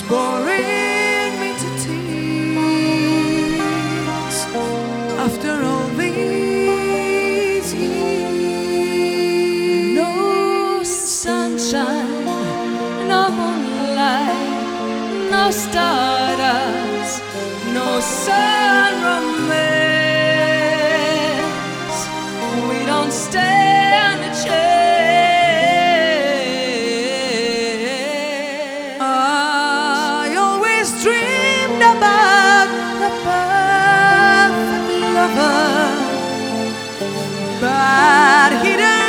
It's boring me to tears after all these years. No sunshine, no moonlight, no stardust, no sun. but he does.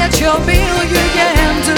get your bill, you get